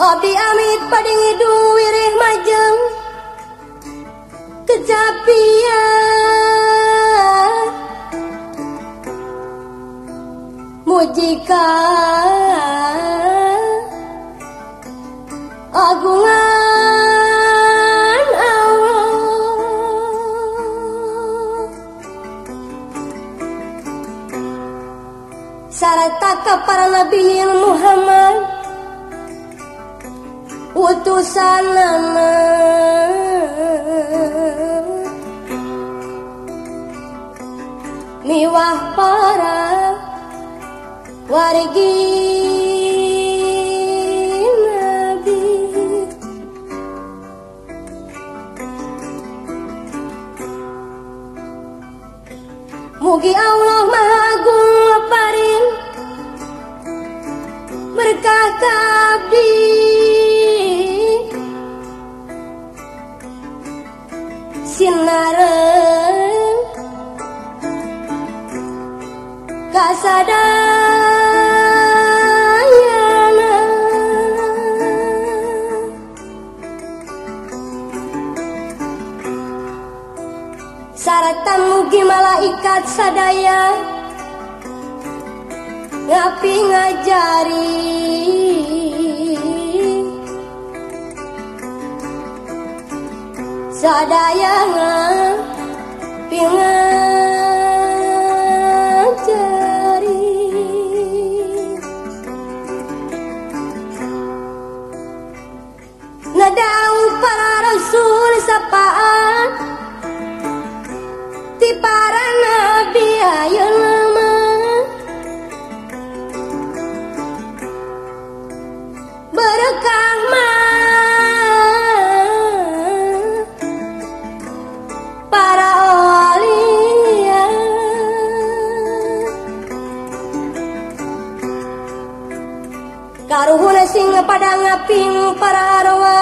Abi amit padingi duwirih majeng kecapian. Mujika agungan Allah. Sarta ka para nabi utusan miwah para wargi nabi. Mugi Allah Maha Agung leparin berkah kabdi sinareng kasadayana Saratan mugi malaikat sadaya. Ngapi ngajari Sadaya Karuhuna sing pada ngaping para arwa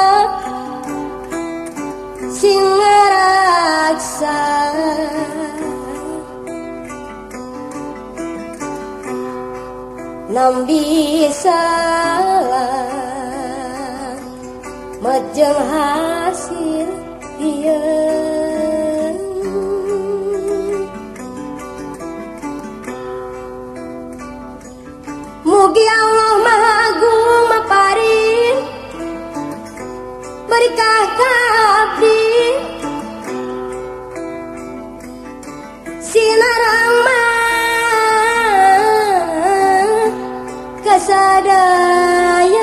Sing raksa Nambi salah Majeng hasil iya. Kasadayana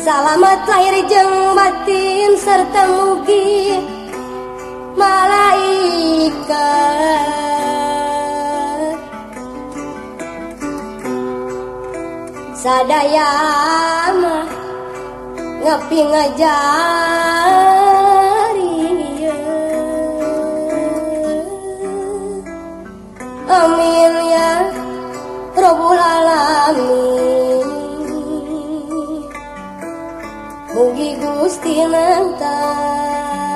Salamat lahir jeng batin serta mugi malaikat. Sadaya mah ngajari amin ya robbal alamin. Mugi Gusti nantang